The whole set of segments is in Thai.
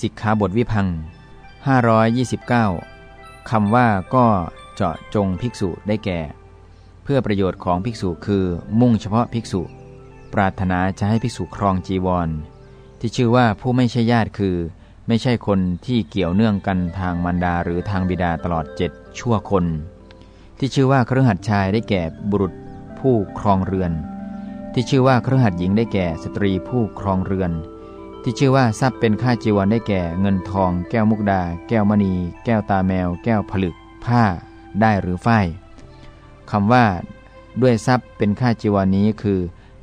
สิกขาบทวิพัง 529คำว่าก็เจาะจงภิกษุได้แก่ เพื่อประโยชน์ของภิกษุคือมุ่งเฉพาะภิกษุ ปรารถนาจะให้ภิกษุครองจีวร ที่ชื่อว่าผู้ไม่ใช่ญาติคือ ไม่ใช่คนที่เกี่ยวเนื่องกันทางมารดาหรือทางบิดาตลอดเจ็ดชั่วคน ที่ชื่อว่าเครือขัดชายได้แก่บุรุษผู้ครองเรือน ที่ชื่อว่าเครือขัดหญิงได้แก่สตรีผู้ครองเรือน ที่ชื่อว่าทรัพย์เป็นค่าจีวรได้แก่ เงินทอง แก้วมุกดา แก้วมณี แก้วตาแมว แก้วผลึก ผ้า ได้หรือฝ้ายคำว่า ด้วยทรัพย์เป็นค่าจีวรนี้คือ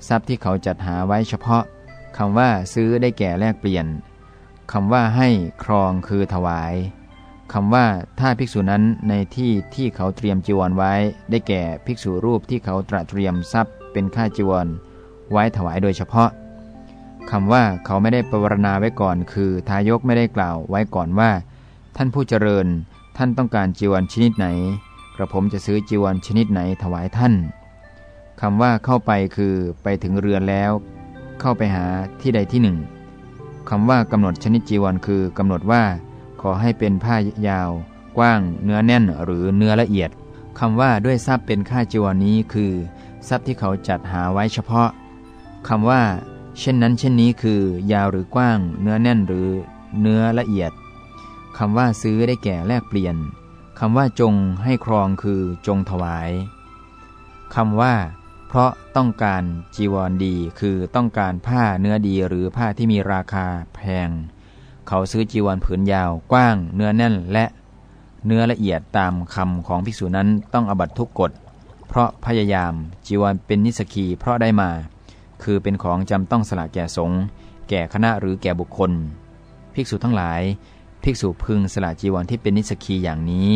ทรัพย์ที่เขาจัดหาไว้เฉพาะคำว่าซื้อได้แก่แลกเปลี่ยนคำว่าให้ครองคือถวายคำว่าถ้าภิกษุนั้นในที่ที่เขาเตรียมจีวรไว้ ได้แก่ภิกษุรูปที่เขาตระเตรียมทรัพย์เป็นค่าจีวร ไว้ถวายโดยเฉพาะ คำว่าเขาไม่ได้ปรารณาไว้ก่อน คือทายกไม่ได้กล่าวไว้ก่อนว่า ท่านผู้เจริญ ท่านต้องการจีวรชนิดไหน กระผมจะซื้อจีวรชนิดไหนถวายท่านคำว่าเข้าไปคือไปถึงเรือนแล้ว เข้าไปหาที่ใดที่หนึ่งคำว่ากำหนดชนิดจีวรคือกำหนดว่า ขอให้เป็นผ้ายาว กว้าง เนื้อแน่นหรือเนื้อละเอียดคำว่าด้วยทรัพย์เป็นค่าจีวรนี้คือ ทรัพย์ที่เขาจัดหาไว้เฉพาะคำว่า เช่นนั้นเช่นนี้คือ ยาวหรือกว้าง เนื้อแน่นหรือเนื้อละเอียดคำว่าซื้อได้แก่แลกเปลี่ยนคำว่าจงให้ครองคือจงถวายคำว่า เพราะต้องการจีวรดี คือต้องการผ้าเนื้อดีหรือผ้าที่มีราคาแพง เขาซื้อจีวรผืนยาวกว้าง เนื้อแน่นและเนื้อละเอียดตามคำของภิกษุนั้นต้องอบัตทุกกฎ เพราะพยายามจีวรเป็นนิสกีเพราะได้มา คือเป็นของจำต้องสละแก่สงฆ์แก่คณะหรือแก่บุคคล ภิกษุทั้งหลาย ภิกษุพึงสละจีวรที่เป็นนิสกีอย่างนี้